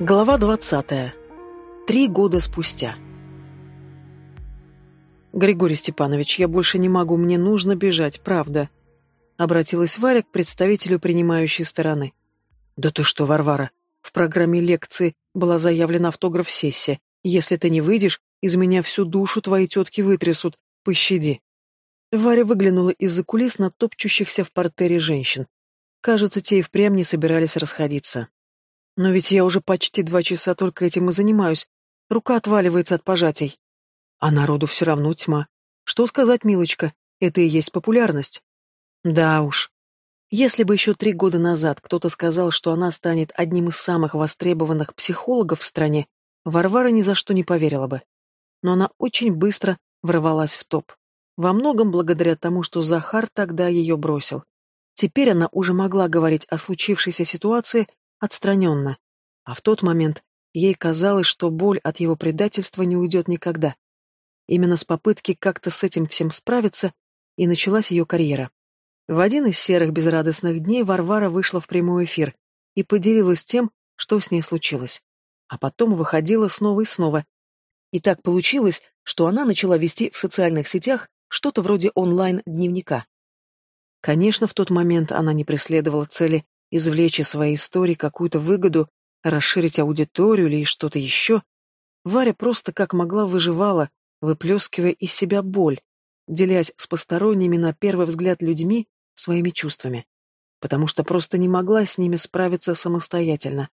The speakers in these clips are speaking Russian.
Глава двадцатая. Три года спустя. «Григорий Степанович, я больше не могу, мне нужно бежать, правда», — обратилась Варя к представителю принимающей стороны. «Да ты что, Варвара, в программе лекции была заявлена автограф-сессия. Если ты не выйдешь, из меня всю душу твои тетки вытрясут. Пощади». Варя выглянула из-за кулис на топчущихся в портере женщин. Кажется, те и впрямь не собирались расходиться. Но ведь я уже почти два часа только этим и занимаюсь. Рука отваливается от пожатий. А народу все равно тьма. Что сказать, милочка, это и есть популярность. Да уж. Если бы еще три года назад кто-то сказал, что она станет одним из самых востребованных психологов в стране, Варвара ни за что не поверила бы. Но она очень быстро ворвалась в топ. Во многом благодаря тому, что Захар тогда ее бросил. Теперь она уже могла говорить о случившейся ситуации отстраненно. А в тот момент ей казалось, что боль от его предательства не уйдет никогда. Именно с попытки как-то с этим всем справиться и началась ее карьера. В один из серых безрадостных дней Варвара вышла в прямой эфир и поделилась тем, что с ней случилось. А потом выходила снова и снова. И так получилось, что она начала вести в социальных сетях что-то вроде онлайн-дневника. Конечно, в тот момент она не преследовала цели извлечь из своей истории какую-то выгоду, расширить аудиторию или что-то еще. Варя просто как могла выживала, выплескивая из себя боль, делясь с посторонними на первый взгляд людьми своими чувствами, потому что просто не могла с ними справиться самостоятельно.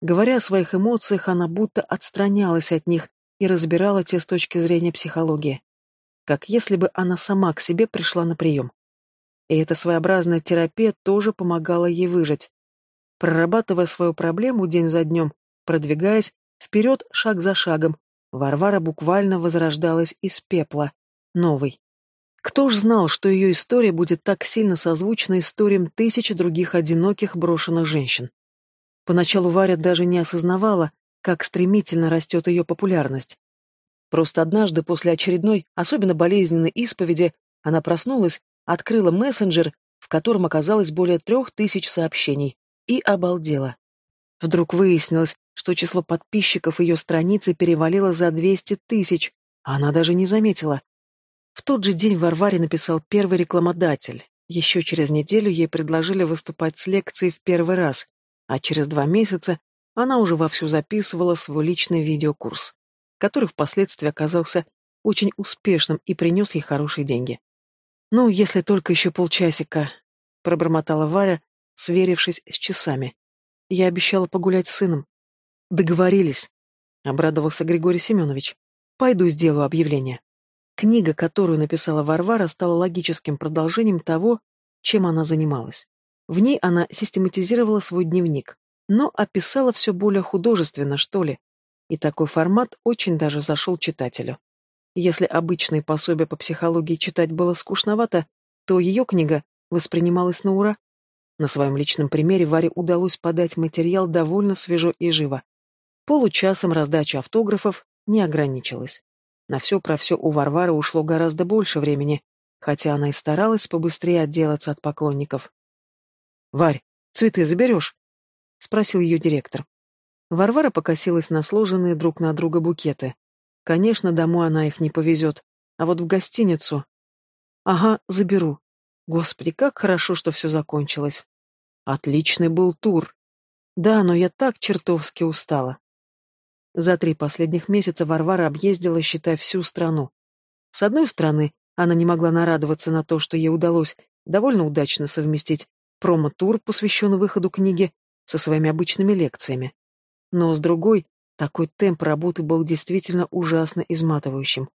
Говоря о своих эмоциях, она будто отстранялась от них и разбирала те с точки зрения психологии, как если бы она сама к себе пришла на прием. И эта своеобразная терапия тоже помогала ей выжить. Прорабатывая свою проблему день за днем, продвигаясь вперед шаг за шагом, Варвара буквально возрождалась из пепла, новой. Кто ж знал, что ее история будет так сильно созвучна историям тысяч других одиноких брошенных женщин? Поначалу Варя даже не осознавала, как стремительно растет ее популярность. Просто однажды после очередной, особенно болезненной исповеди, она проснулась открыла мессенджер, в котором оказалось более трех тысяч сообщений, и обалдела. Вдруг выяснилось, что число подписчиков ее страницы перевалило за 200 тысяч, а она даже не заметила. В тот же день Варваре написал первый рекламодатель. Еще через неделю ей предложили выступать с лекцией в первый раз, а через два месяца она уже вовсю записывала свой личный видеокурс, который впоследствии оказался очень успешным и принес ей хорошие деньги. «Ну, если только еще полчасика», — пробормотала Варя, сверившись с часами. «Я обещала погулять с сыном». «Договорились», — обрадовался Григорий Семенович. «Пойду сделаю объявление». Книга, которую написала Варвара, стала логическим продолжением того, чем она занималась. В ней она систематизировала свой дневник, но описала все более художественно, что ли. И такой формат очень даже зашел читателю. Если обычные пособия по психологии читать было скучновато, то ее книга воспринималась на ура. На своем личном примере Варе удалось подать материал довольно свежо и живо. Получасом раздача автографов не ограничилась. На все про все у Варвары ушло гораздо больше времени, хотя она и старалась побыстрее отделаться от поклонников. «Варь, цветы заберешь?» — спросил ее директор. Варвара покосилась на сложенные друг на друга букеты. Конечно, домой она их не повезет, а вот в гостиницу... Ага, заберу. Господи, как хорошо, что все закончилось. Отличный был тур. Да, но я так чертовски устала. За три последних месяца Варвара объездила, считай, всю страну. С одной стороны, она не могла нарадоваться на то, что ей удалось довольно удачно совместить промо-тур, посвященный выходу книги, со своими обычными лекциями. Но с другой, такой темп работы был действительно ужасно изматывающим.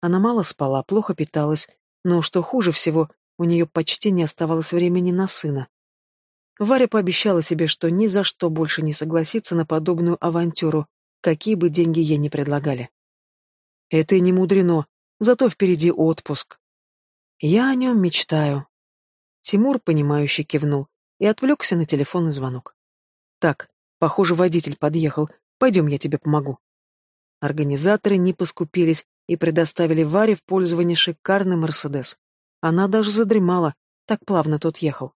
Она мало спала, плохо питалась, но, что хуже всего, у нее почти не оставалось времени на сына. Варя пообещала себе, что ни за что больше не согласится на подобную авантюру, какие бы деньги ей не предлагали. Это и не мудрено, зато впереди отпуск. Я о нем мечтаю. Тимур, понимающе кивнул и отвлекся на телефонный звонок. Так, похоже, водитель подъехал, Пойдем, я тебе помогу. Организаторы не поскупились и предоставили Варе в пользование шикарный Мерседес. Она даже задремала, так плавно тот ехал.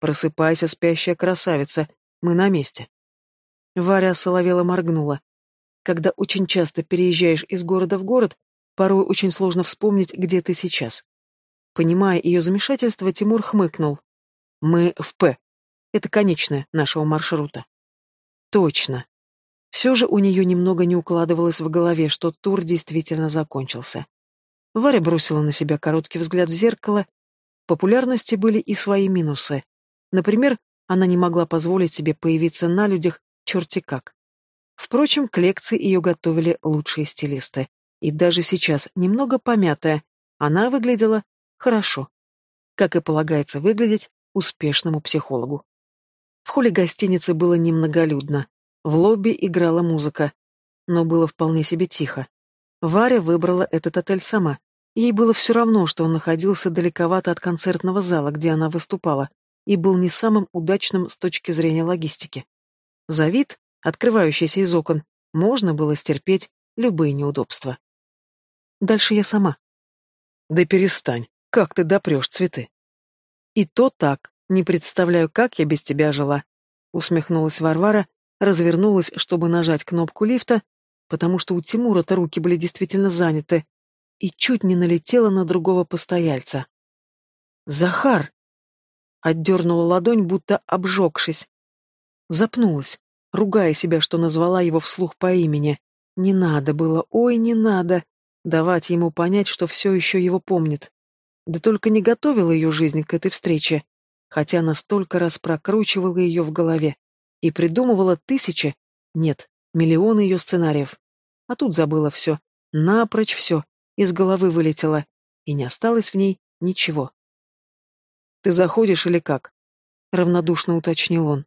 Просыпайся, спящая красавица, мы на месте. Варя соловела моргнула. Когда очень часто переезжаешь из города в город, порой очень сложно вспомнить, где ты сейчас. Понимая ее замешательство, Тимур хмыкнул. «Мы в П. Это конечная нашего маршрута». «Точно». Все же у нее немного не укладывалось в голове, что тур действительно закончился. Варя бросила на себя короткий взгляд в зеркало. В популярности были и свои минусы. Например, она не могла позволить себе появиться на людях черти как. Впрочем, к лекции ее готовили лучшие стилисты. И даже сейчас, немного помятая, она выглядела хорошо. Как и полагается выглядеть успешному психологу. В холле гостиницы было немноголюдно. В лобби играла музыка. Но было вполне себе тихо. Варя выбрала этот отель сама. Ей было все равно, что он находился далековато от концертного зала, где она выступала, и был не самым удачным с точки зрения логистики. За вид, открывающийся из окон, можно было стерпеть любые неудобства. Дальше я сама. Да перестань, как ты допрешь цветы? И то так, не представляю, как я без тебя жила. Усмехнулась Варвара, развернулась, чтобы нажать кнопку лифта, потому что у Тимура-то руки были действительно заняты, и чуть не налетела на другого постояльца. «Захар!» Отдернула ладонь, будто обжегшись. Запнулась, ругая себя, что назвала его вслух по имени. Не надо было, ой, не надо, давать ему понять, что все еще его помнит. Да только не готовила ее жизнь к этой встрече, хотя она столько раз прокручивала ее в голове и придумывала тысячи, нет, миллионы ее сценариев. А тут забыла все, напрочь все, из головы вылетело, и не осталось в ней ничего. «Ты заходишь или как?» — равнодушно уточнил он.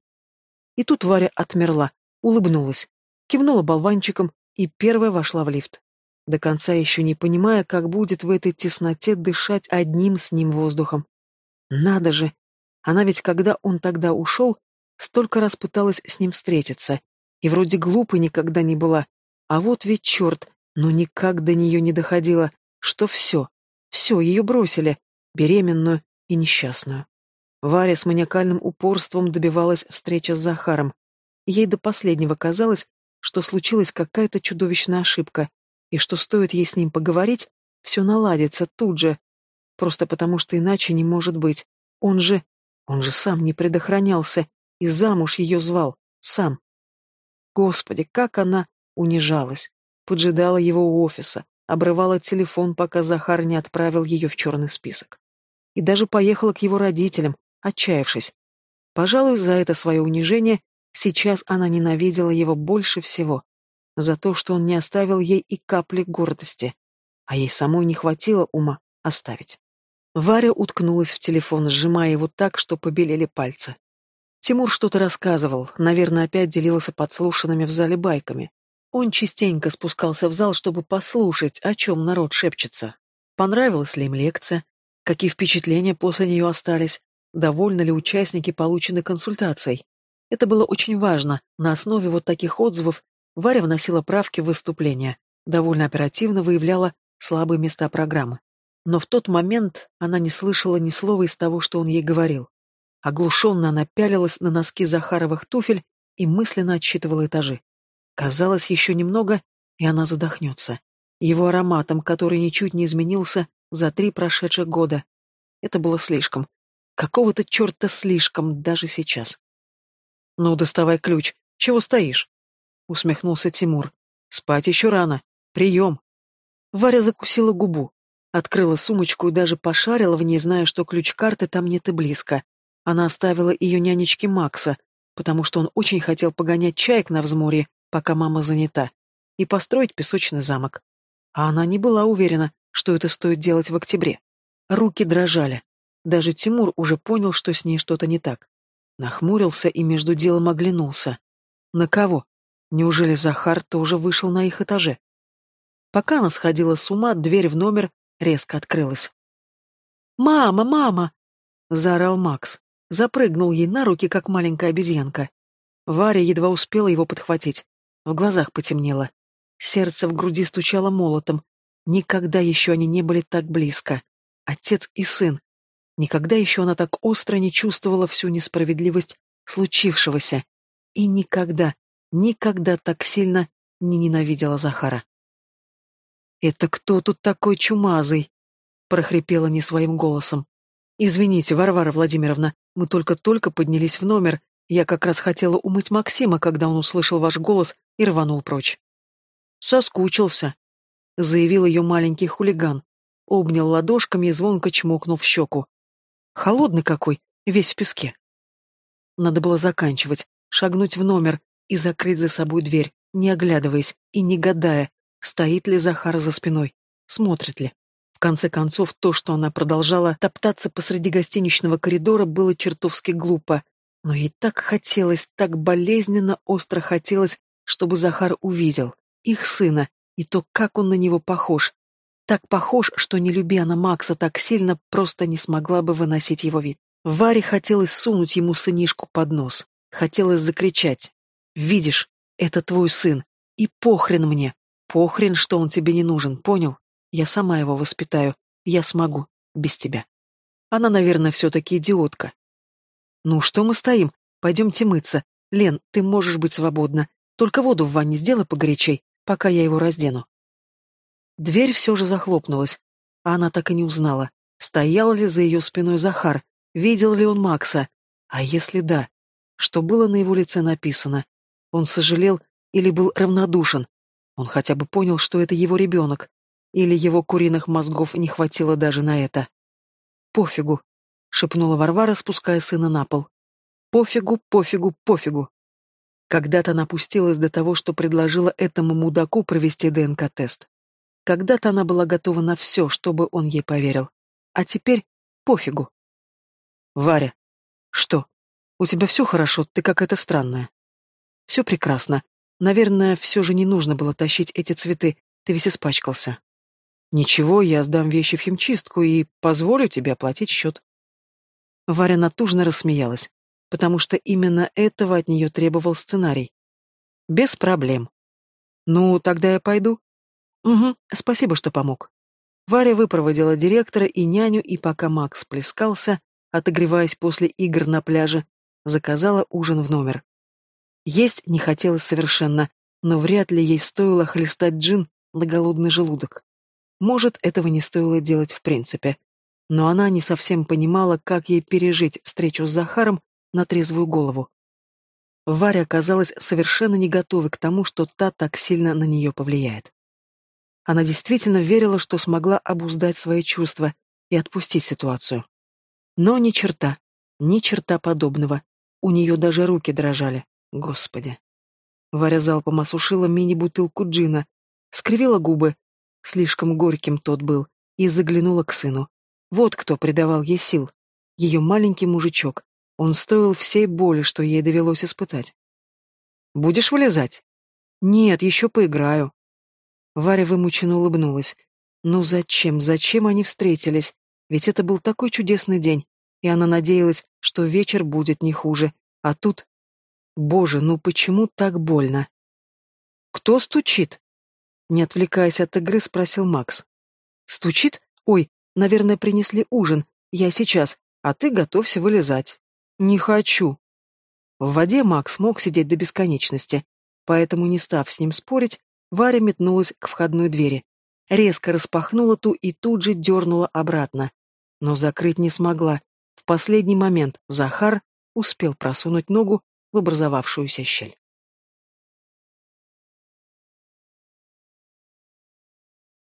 И тут Варя отмерла, улыбнулась, кивнула болванчиком и первая вошла в лифт. До конца еще не понимая, как будет в этой тесноте дышать одним с ним воздухом. Надо же! Она ведь, когда он тогда ушел, столько раз пыталась с ним встретиться. И вроде глупой никогда не была. А вот ведь черт, но никак до нее не доходило, что все, все, ее бросили, беременную и несчастную. Варя с маниакальным упорством добивалась встречи с Захаром. Ей до последнего казалось, что случилась какая-то чудовищная ошибка, и что стоит ей с ним поговорить, все наладится тут же. Просто потому, что иначе не может быть. Он же... Он же сам не предохранялся, и замуж ее звал. Сам. Господи, как она унижалась. Поджидала его у офиса, обрывала телефон, пока Захар не отправил ее в черный список. И даже поехала к его родителям, отчаявшись. Пожалуй, за это свое унижение сейчас она ненавидела его больше всего. За то, что он не оставил ей и капли гордости. А ей самой не хватило ума оставить. Варя уткнулась в телефон, сжимая его так, что побелели пальцы. Тимур что-то рассказывал, наверное, опять делился подслушанными в зале байками. Он частенько спускался в зал, чтобы послушать, о чем народ шепчется. Понравилась ли им лекция? Какие впечатления после нее остались? довольны ли участники полученной консультацией. Это было очень важно. На основе вот таких отзывов Варя вносила правки в выступления, довольно оперативно выявляла слабые места программы. Но в тот момент она не слышала ни слова из того, что он ей говорил. Оглушенно она пялилась на носки Захаровых туфель и мысленно отсчитывала этажи. Казалось, еще немного, и она задохнется. Его ароматом, который ничуть не изменился за три прошедших года. Это было слишком. Какого-то черта слишком даже сейчас. «Ну, доставай ключ. Чего стоишь?» — усмехнулся Тимур. «Спать еще рано. Прием». Варя закусила губу, открыла сумочку и даже пошарила в ней, зная, что ключ-карты там нет и близко. Она оставила ее нянечке Макса, потому что он очень хотел погонять чаек на взморье, пока мама занята, и построить песочный замок. А она не была уверена, что это стоит делать в октябре. Руки дрожали, даже Тимур уже понял, что с ней что-то не так. Нахмурился и между делом оглянулся. На кого? Неужели Захар тоже вышел на их этаже? Пока она сходила с ума, дверь в номер резко открылась. «Мама, мама!» — заорал Макс. Запрыгнул ей на руки, как маленькая обезьянка. Варя едва успела его подхватить. В глазах потемнело. Сердце в груди стучало молотом. Никогда еще они не были так близко. Отец и сын. Никогда еще она так остро не чувствовала всю несправедливость случившегося. И никогда, никогда так сильно не ненавидела Захара. «Это кто тут такой чумазый?» — прохрипела не своим голосом. «Извините, Варвара Владимировна, мы только-только поднялись в номер. Я как раз хотела умыть Максима, когда он услышал ваш голос и рванул прочь». «Соскучился», — заявил ее маленький хулиган. Обнял ладошками и звонко чмокнул в щеку. «Холодный какой, весь в песке». Надо было заканчивать, шагнуть в номер и закрыть за собой дверь, не оглядываясь и не гадая, стоит ли Захар за спиной, смотрит ли. Конце концов, то, что она продолжала топтаться посреди гостиничного коридора, было чертовски глупо. Но ей так хотелось, так болезненно остро хотелось, чтобы Захар увидел их сына и то, как он на него похож. Так похож, что не люби она Макса так сильно, просто не смогла бы выносить его вид. Варе хотелось сунуть ему сынишку под нос. Хотелось закричать. «Видишь, это твой сын. И похрен мне. Похрен, что он тебе не нужен, понял? Я сама его воспитаю. Я смогу. Без тебя». Она, наверное, все-таки идиотка. «Ну, что мы стоим? Пойдемте мыться. Лен, ты можешь быть свободна. Только воду в ванне сделай погорячей, пока я его раздену». Дверь все же захлопнулась, а она так и не узнала, стоял ли за ее спиной Захар, Видел ли он Макса? А если да, что было на его лице написано? Он сожалел или был равнодушен? Он хотя бы понял, что это его ребенок. Или его куриных мозгов не хватило даже на это? «Пофигу», — шепнула Варвара, спуская сына на пол. «Пофигу, пофигу, пофигу». Когда-то она опустилась до того, что предложила этому мудаку провести ДНК-тест. Когда-то она была готова на все, чтобы он ей поверил. А теперь пофигу. Варя. Что? У тебя все хорошо, ты какая-то странная. Все прекрасно. Наверное, все же не нужно было тащить эти цветы, ты весь испачкался. Ничего, я сдам вещи в химчистку и позволю тебе оплатить счет. Варя натужно рассмеялась, потому что именно этого от нее требовал сценарий. Без проблем. Ну, тогда я пойду. Угу, спасибо, что помог. Варя выпроводила директора и няню, и пока Макс плескался, отогреваясь после игр на пляже, заказала ужин в номер. Есть не хотелось совершенно, но вряд ли ей стоило хлестать джин на голодный желудок. Может, этого не стоило делать в принципе. Но она не совсем понимала, как ей пережить встречу с Захаром на трезвую голову. Варя оказалась совершенно не готовой к тому, что та так сильно на нее повлияет. Она действительно верила, что смогла обуздать свои чувства и отпустить ситуацию. Но ни черта, ни черта подобного. У нее даже руки дрожали. Господи. Варя залпом осушила мини-бутылку джина, скривила губы, слишком горьким тот был, и заглянула к сыну. Вот кто придавал ей сил. Ее маленький мужичок. Он стоил всей боли, что ей довелось испытать. «Будешь вылезать?» «Нет, еще поиграю». Варя вымученно улыбнулась. «Ну зачем, зачем они встретились? Ведь это был такой чудесный день, и она надеялась, что вечер будет не хуже. А тут... Боже, ну почему так больно? «Кто стучит?» Не отвлекаясь от игры, спросил Макс. «Стучит? Ой, наверное, принесли ужин. Я сейчас, а ты готовься вылезать». «Не хочу». В воде Макс мог сидеть до бесконечности, поэтому, не став с ним спорить, Варя метнулась к входной двери резко распахнула ту и тут же дернула обратно. Но закрыть не смогла. В последний момент Захар успел просунуть ногу в образовавшуюся щель.